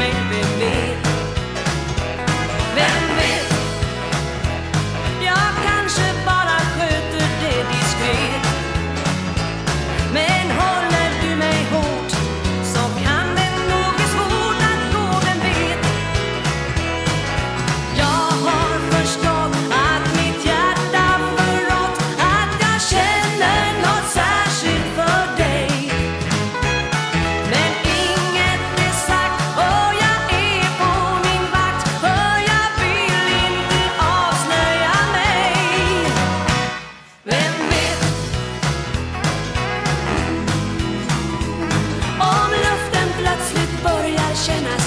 maybe me. llenas